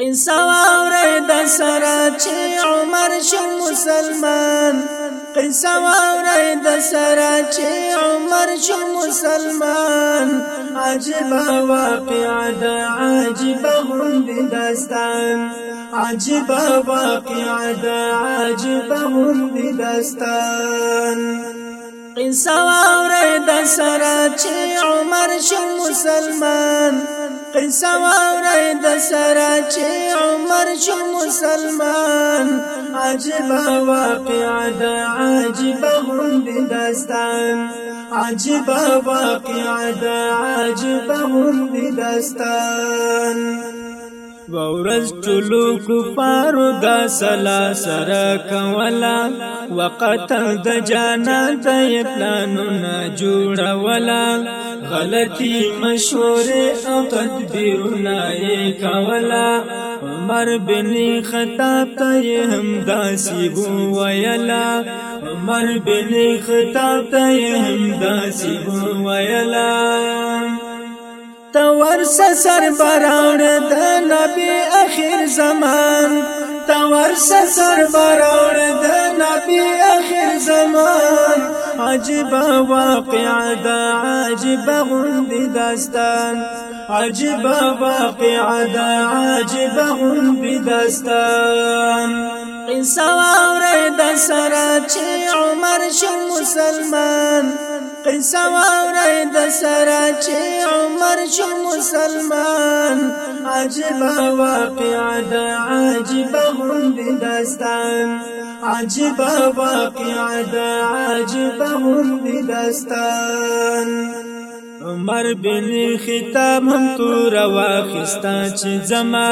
قصه واورئ د سره چې عمر شو مسلمان قصه واورئ د سره چې عمر شو مسلمان عجب واقع د عجب غوند داستان عجب واقع د عجب غوند داستان قصه واورئ د سره چې عمر شو مسلمان قصه واورئ د سره چې عمر شو مسلمان عجبه واقعه د عجبه غوندې داستان عجبه واقعه د عجبه غوندې داستان ورز چلو کفارو دا سلا سر کولا وقتل د جانا د پلانو نه جوړولا غلطی مشوره او تدبیرونه یې کولا عمر بن خطاب ته یې هم داسې وویلا عمر بن خطاب ته یې هم داسې وویلا تور سر براوړ د نبی اخر زمان تور سر براوړ د نبی اخر زمان عجیب واقع دا عجیب غوندی داستان عجیب واقع دا عجیب غوندی داستان انسان اورید سره چې عمر شو مسلمان قصه واورئ د سره چې عمر شو مسلمان عجبه واقعه ده عجبه غوندې داستان عجبه واقعه ده عجبه غوندې داستان عمر بن خطاب هم تور واخستا چې زما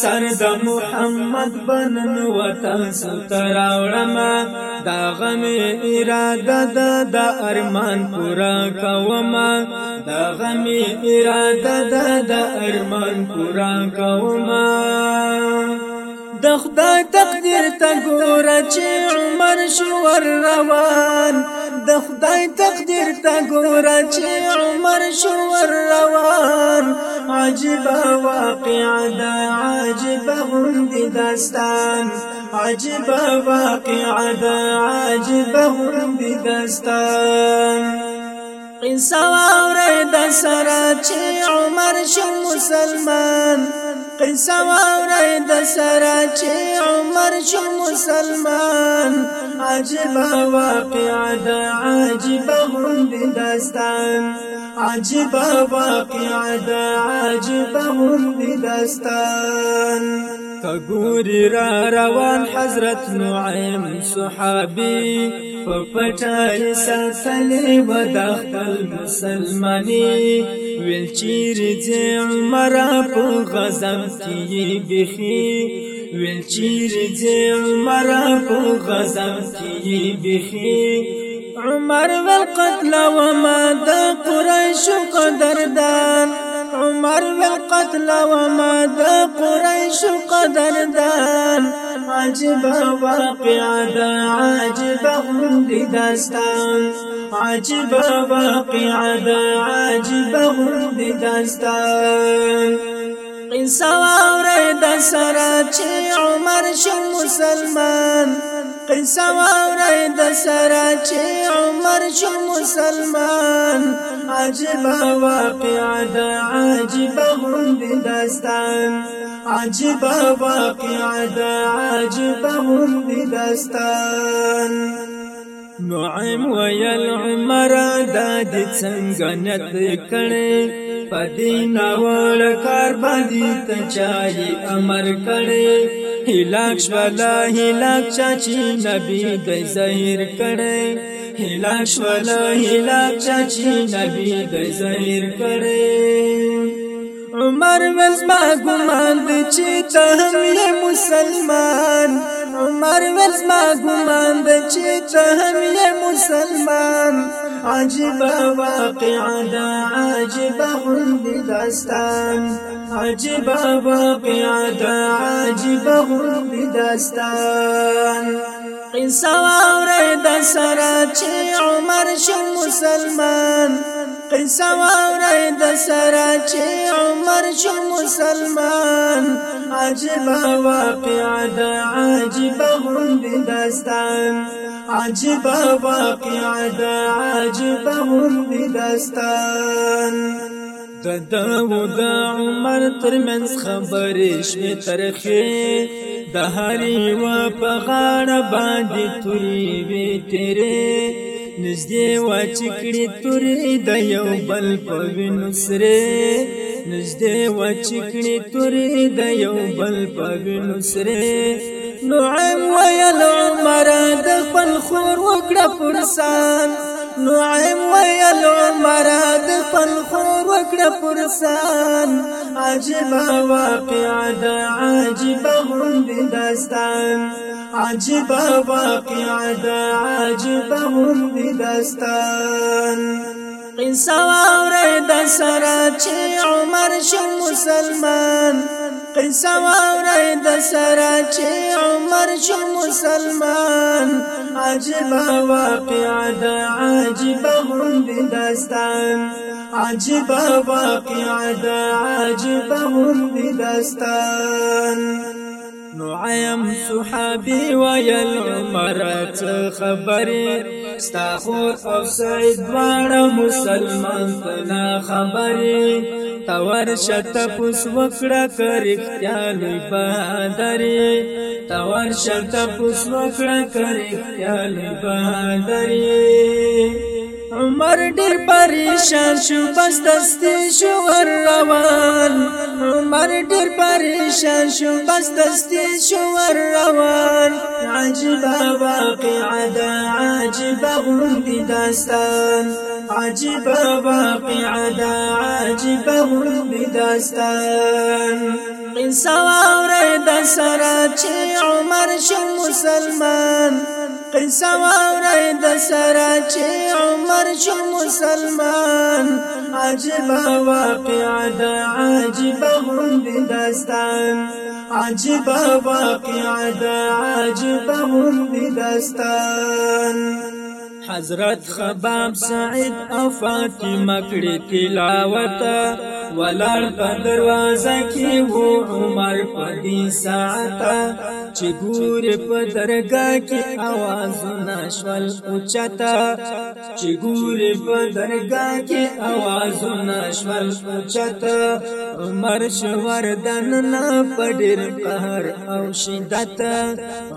سر د محمد بنن وطن ستراوړم دا غم اراده د د ارمان پورا کوم دا غم اراده د د ارمان پورا کوم د خدای تقدیر ته ګوره چې عمر شو ور روان د خدای تقدیر تا چې عمر شو روان عجبا واقع دا عجیب غند داستان عجیب واقع دا عجیب غند داستان قصه واورې د سره چې عمر شو مسلمان قصه واورئ د سره چې عمر شو مسلمان عجیب واقع د عجیب غوند داستان عجیب واقع د عجیب غوند داستان کګوري را روان حضرت نعیم صحابي په پټای سلسله و داخل مسلمانی ویل چیرې عمر په غزم کې بخي ویل چیر عمر په غزم بخي عمر والقتل وما دا قريش قدر دان عمر والقتل وما دا قريش دان عجب واقع دا عجب غند داستان عجب واقع دا عجب غند داستان قصه واورې د سره چې عمر شو مسلمان قصه واورې د سره چې عمر شو مسلمان عجیب واقع د عجیب غوند داستان عجیب واقع د عجیب غوند داستان نعیم ویل عمر دا د څنګه نت کړي پدې ناول کار باندې ته چای امر کړي هلاک شولا هلاک چاچی نبی د ظاهر کړي هلاک شولا هلاک چاچی نبی د ظاهر کړي عمر ولما ګمان دي چې ته هم مسلمان عمر ولما ګمان دي چې ته هم مسلمان عجيب واقع دا عجیب غوندی داستان عجیب واقعات عجیب غوندی داستان قصه واورې د سره چې عمر شو مسلمان قصه واورې د سره چې عمر شو مسلمان عجیب واقعات عجیب غوندی داستان عجب واقع دا عجب غوندي داستان د داوود عمر ترمنځ خبرې شمې ترخې د هرې و په غاړه باندې تورې وی تیرې نږدې و چې کړې تورې د یو بل په وینو سره نږدې و چې کړې تورې د یو بل په وینو سره نعیم ویل عمر د خپل خور وکړه پرسان نعیم ویل عمر د خپل خور وکړه پرسان عجیب واقع د عجیب هم داستان عجیب واقع د عجیب هم داستان قصه واورې د سره چې عمر شو مسلمان قصه واورئ د چې عمر شو مسلمان واقع واقعه عجبا هم غوندې داستان واقع واقعه عجبا هم غوندې داستان عیم صحابی ویل عمرت خبری ستا خور او سعید دوار مسلمان تنا خبری تور شت پوس وکړه کرختیا لوی بہادری تور شت پوس وکړه کرختیا لوی بہادری عمر ډیر پریشان شو بس دستي شو ور روان عمر ډیر پریشان شو بس دستي شو ور روان عجيبه واقعه ده عجيبه غوندي داستان عجیب واقعدا عجیب غرب داستان قصه واورئ د سره چې عمر شو مسلمان قصه واورئ د سره چې عمر شو مسلمان عجیب واقعدا عجیب غرب داستان عجیب واقعدا عجیب غرب داستان حضرت خباب سعید او فاطمه کړي تلاوت ولاړ په دروازه کې وو عمر په دې ساعته چې ګور په درگاه کې اوازونه شول اوچتا چې ګور په درگاه کې اوازونه شول اوچتا عمر شور دن نه پډر قهر او شدت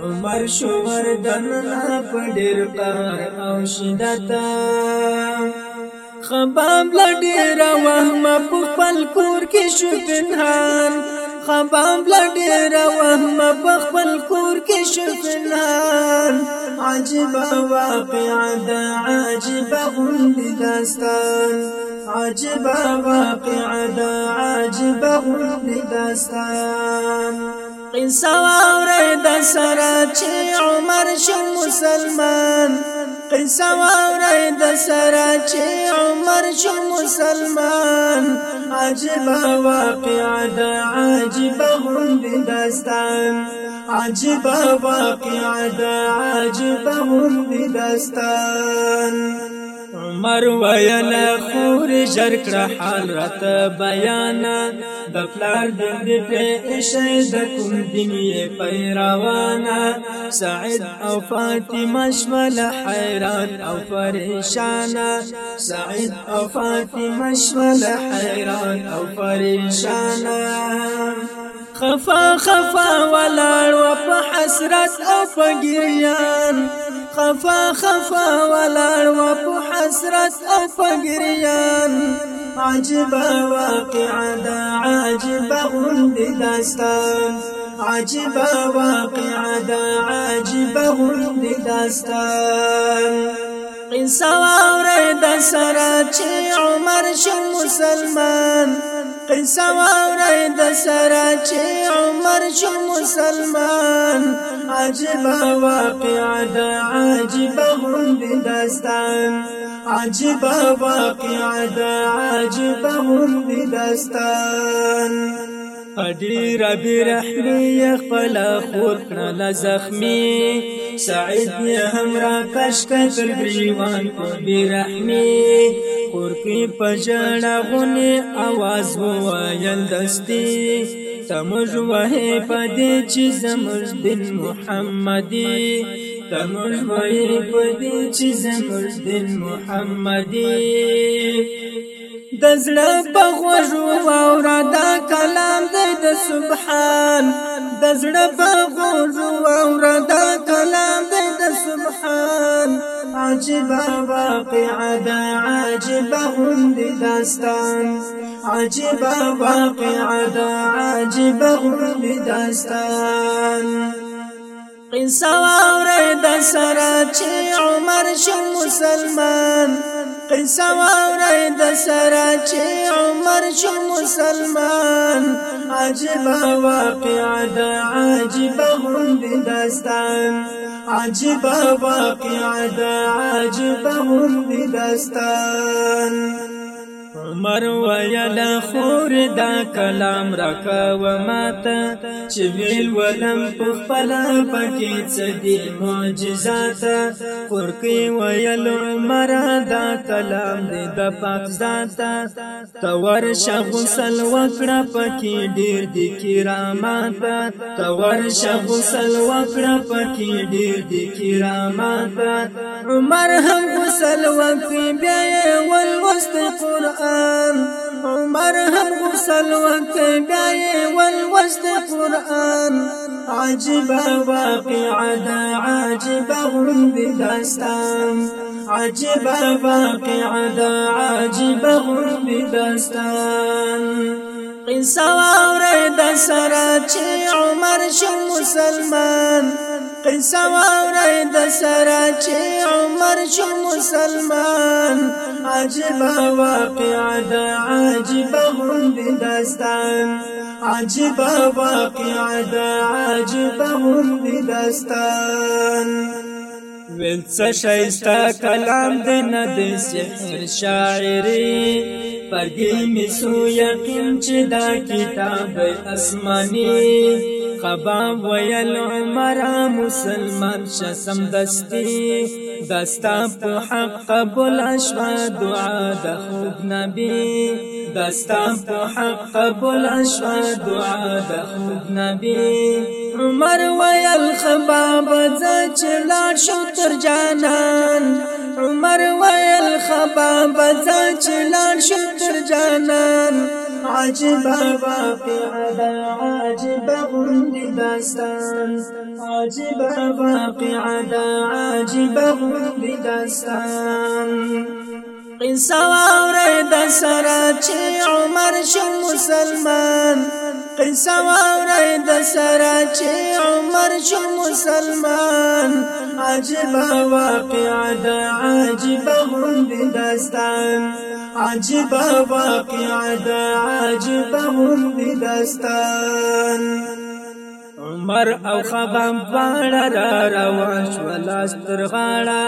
عمر شور دن نه پډر قهر او شدت خباب لډیر وهم په خپل کور کې شو پنهان خباب لډیر وهم په خپل کور کې شو پنهان عجب واقع دا عجب غند داستان عجب واقع دا عجب غند داستان قصه واورې د سره چې عمر شو مسلمان قصه واورئ د سره چې عمر شو مسلمان عجیبه واقعه ده عجیبه غوندې داستان عجیبه واقعه ده عجیبه غوندې داستان عمر ویل خور جر کړه حال رات بیان د پلار د دې په شې د کوم دنیا پیروانه سعد او فاطمه شمل حیران او پریشان سعد او فاطمه شمل حیران او پریشان خفا خفا ولاړ و په حسرت او په ګریان خفا خفا ولا و حسرت او فګریان عجبا واقع دا عجبا غوندې داستان عجبا واقع دا عجبا غوندې قصه واورې د عمر شو مسلمان قصه واورئ د سره چې عمر شو مسلمان عجبه واقعه ده عجبه غوندې داستان عجبه واقعه ده عجبه غوندې داستان پډیر برحمی خپل خور کړه زخمی سعید یې هم را کش کړ گریوان کو برحمی کورکی پژړه غونی आवाज وایل دستی تمج وه پدې چې زموږ دین محمدي تمج وه پدې چې زموږ دین محمدي د زړه په غوږو واورا دا کلام دی د سبحان د زړه په غوږو عجبا واقعا دا عجبا غندي داستان عجبا واقعا دا عجبا غندي قصه واوري دا عمر شو مسلمان قصه واوري د سره عمر شو مسلمان عجبا واقعا دا داستان عجب واقع دا عجب هم داستان عمر ویلا خور دا کلام راکا و ماتا چه ویل ولم پخپلا پکی چدی معجزاتا خورکی ویل عمر دا کلام دی دا پاک ذاتا تور شغسل وکڑا پکی ډیر دی کراماتا تور شغسل وکڑا پکی ډیر دی کراماتا عمر هم غسل وکړي بیا ولوست قرآن داستان عمر هم غسل وکړ بیا یې ولوست قرآن عجیبه واقعه ده عجیبه غوندې داستان عجیبه واقعه ده عجیبه غوندې داستان قصه واورې د سره چې عمر شو مسلمان قصه واورئ د سره چې عمر شو مسلمان عجیبه واقعه ده عجیبه غوندې داستان عجیبه واقعه ده عجیبه غوندې داستان وینڅ شایستا کلام دې نه دې سحر شاعري پګې می سو یقین چې دا کتاب آسماني قباب ویل عمر مسلمان شسم دستی دستا په حق قبول اشوا دعا د خوب نبی دستا په حق قبول اشوا دعا د خوب نبی عمر ویل خباب ځچ لا شو تر جانان عمر ویل خباب ځچ شو در جانان عجب واقعه عجب غند داستان عجب واقعه عجب غند داستان قصه واوره د سره چې عمر شو مسلمان قصه واوره د سره چې عمر شو مسلمان عجب واقعه عجب داستان عجب واقع دا عجب هم دی داستان عمر او خبام پاړه را روان شو لاس تر غاړه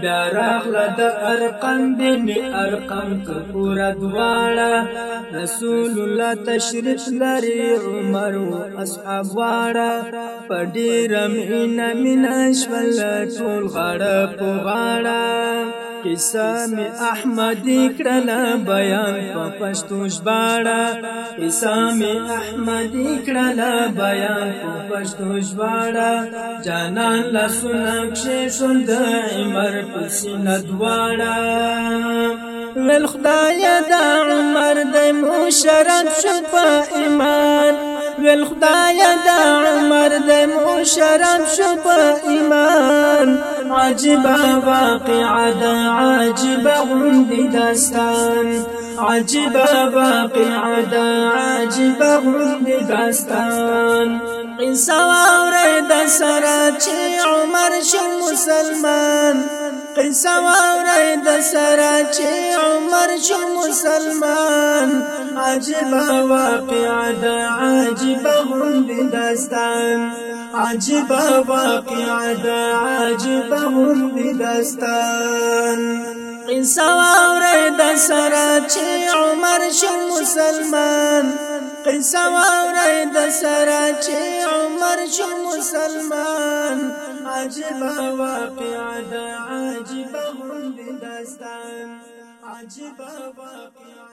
بیا راغله د ارقم بن ارقم کپورا دواړه رسول الله تشریف لري عمر او اصحاب واړه په ډیر مینا مینا شول ټول غاړه په غاړه قسم احمد کړلا بیان په پښتو ژباړه قسم احمد کړلا بیان په پښتو ژباړه جانان لا سنک شې شوند عمر په سینه دواړه ول خدای دا عمر د مشرف شپ ایمان ویل خدایا دا عمر د مشرب شو په ایمان عجیب واقع دا عجبا غوندې داستان عجبا واقع دا عجبا غوندې داستان انسان اورې د سره چې عمر شو مسلمان قصه واورئ د سره چې عمر شو مسلمان عجیبه واقعه ده عجیبه غوندې داستان عجیبه واقعه ده عجیبه غوندې داستان قصه واورئ د سره چې عمر شو مسلمان قصه واورئ د سره چې عمر شو مسلمان عجیبه واقعه ده عجیبه غوندې داستان عجیبه واقعه